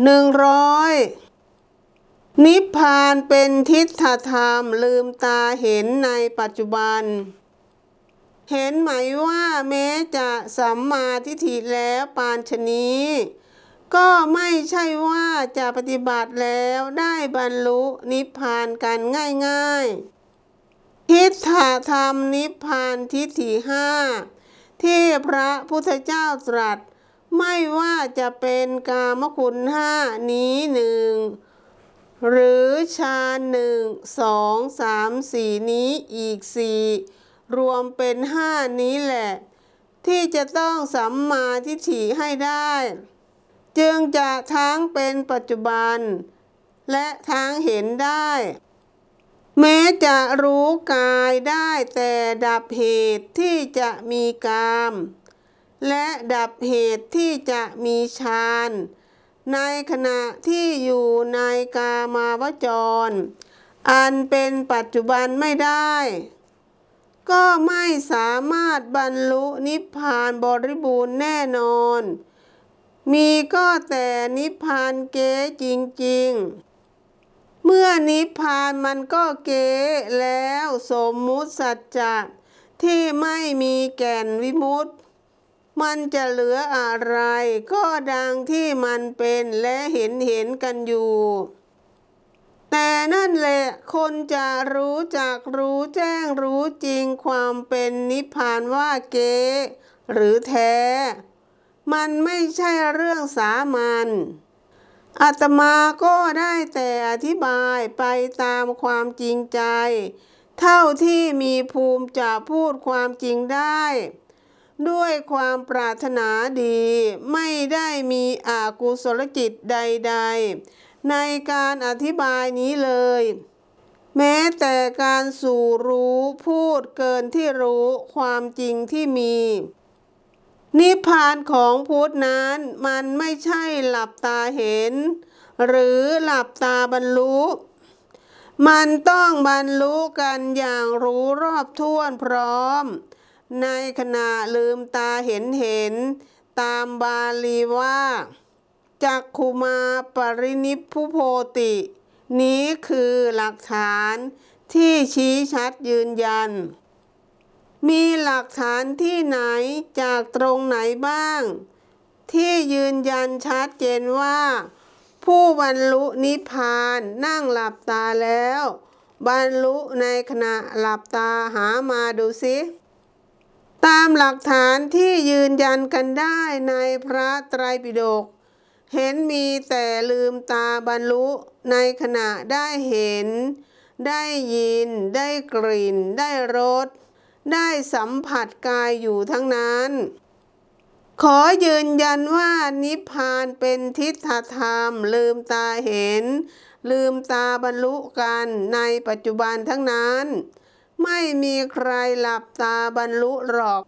หนึ่งร้อยนิพพานเป็นทิฏฐธรรมลืมตาเห็นในปัจจุบัน เห็นไหมว่าแม้จะสัมมาทิฏฐิแล้วปานชนี้ ก็ไม่ใช่ว่าจะปฏิบัติแล้วได้บรรลุนิพพานกันง่ายๆ ทิฏฐธรรมนิพพานทิฏฐิห้าที่พระพุทธเจ้าตรัส ไม่ว่าจะเป็นกามคุณห้านี้หนึ่งหรือฌานหนึ่งสองสามสี่นี้อีกสี่รวมเป็นห้านี้แหละ ที่จะต้องสัมมาทิฏฐิให้ได้ จึงจะทั้งเป็นปัจจุบัน และทั้งเห็นได้ แม้จะรู้กายได้แต่ดับเหตุที่จะมีกาม และดับเหตุที่จะมีฌานในขณะที่อยู่ในกามาวจร อันเป็นปัจจุบันไม่ได้ ก็ไม่สามารถบรรลุนิพพานบริบูรณ์แน่นอน มีก็แต่นิพพานเก๋จริง ๆเมื่อนิพพานมันก็เก๋แล้วสมมุติสัจจะที่ไม่มีแก่นวิมุตติ มันจะเหลืออะไร ก็ดังที่มันเป็นและเห็นเห็นกันอยู่ แต่นั่นแหละคนจะรู้จักรู้แจ้งรู้จริงความเป็นนิพพานว่าเก๊หรือแท้ มันไม่ใช่เรื่องสามัญอาตมาก็ได้แต่อธิบายไปตามความจริงใจ เท่าที่มีภูมิจะพูดความจริงได้ ด้วยความปรารถนาดี ไม่ได้มีอากุศลจิตใด ๆ ในการอธิบายนี้เลย แม้แต่การสู่รู้พูดเกินที่รู้ความจริงที่มี นิพพานของพุทธนั้นมันไม่ใช่หลับตาเห็น หรือหลับตาบรรลุมันต้องบรรลุกันอย่างรู้รอบท้วนพร้อม ในขณะลืมตาเห็นเห็น ตามบาลีว่าจักขุมาปรินิพุโพติ นี้คือหลักฐานที่ชี้ชัดยืนยัน มีหลักฐานที่ไหนจากตรงไหนบ้าง ที่ยืนยันชัดเจนว่า ผู้บรรลุนิพพานนั่งหลับตาแล้ว บรรลุในขณะหลับตาหามาดูสิ ตามหลักฐานที่ยืนยันกันได้ในพระไตรปิฎกเห็นมีแต่ลืมตาบรรลุในขณะได้เห็น ได้ยิน ได้กลิ่น ได้รส ได้สัมผัสกายอยู่ทั้งนั้น ขอยืนยันว่านิพพานเป็นทิฏฐธรรม ลืมตาเห็น ลืมตาบรรลุกันในปัจจุบันทั้งนั้น ไม่มีใครหลับตาบรรลุหรอก